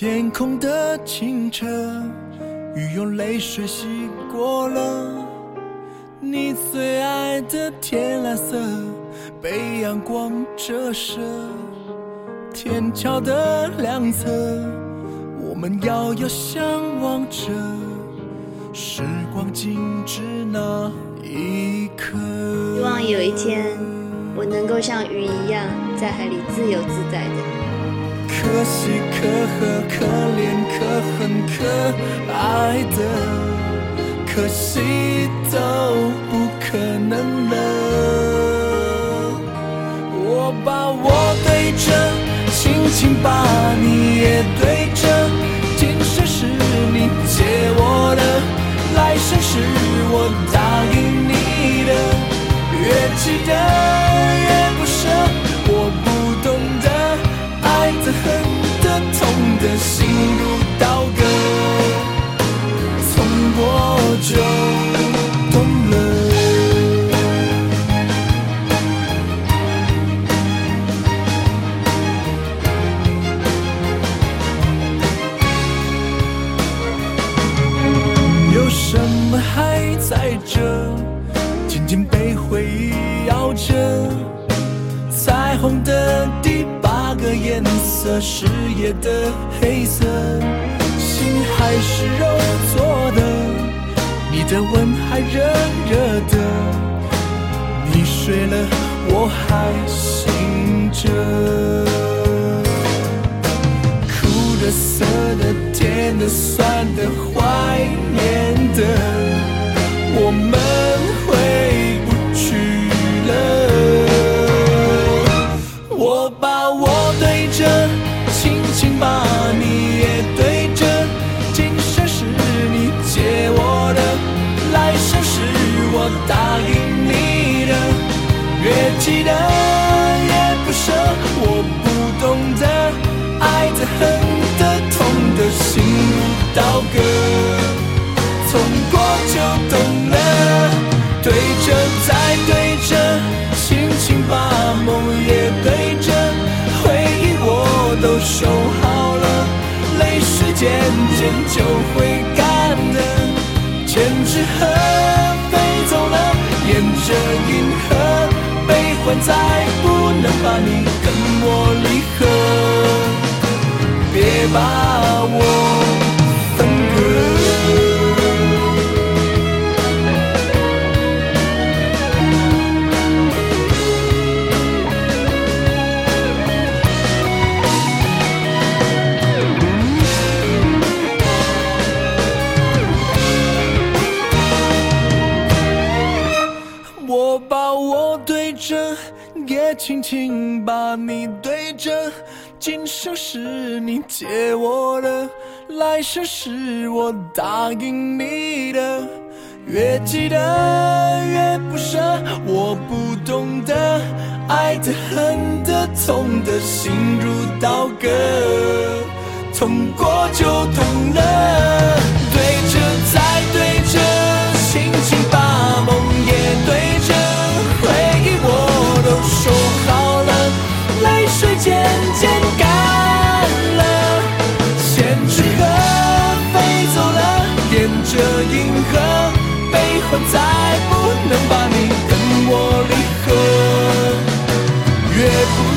天空的清澈，雨用泪水洗过了你最爱的天蓝色，被阳光折射。天桥的两侧，我们遥遥相望着，时光静止那一刻。希望有一天，我能够像鱼一样，在海里自由自在的。可喜可贺，可怜可恨可爱的，可惜都不可能了。我把我对着，轻轻把你也对着，今生是你借我的，来生是我答应你的，越记得爱的、恨的、痛的，心如刀割，从过就懂了。有什么还在这，紧紧被回忆咬着，彩虹的地。个颜色是夜的黑色，心还是肉做的，你的吻还热热的，你睡了我还醒着，苦的涩的甜的酸的怀对。着，轻轻把你也对着，今生是你借我的，来生是我答应你的，越记得越不舍，我不懂得爱的、恨的、痛的，心如刀割，胭脂盒飞走了，沿着银河，悲欢再不能把你跟我离合，别把我。轻轻把你对着，今生是你借我的，来生是我答应你的。越记得越不舍，我不懂得爱的、恨的、痛的，心如刀割，痛过就懂了。再不能把你跟我离合。越不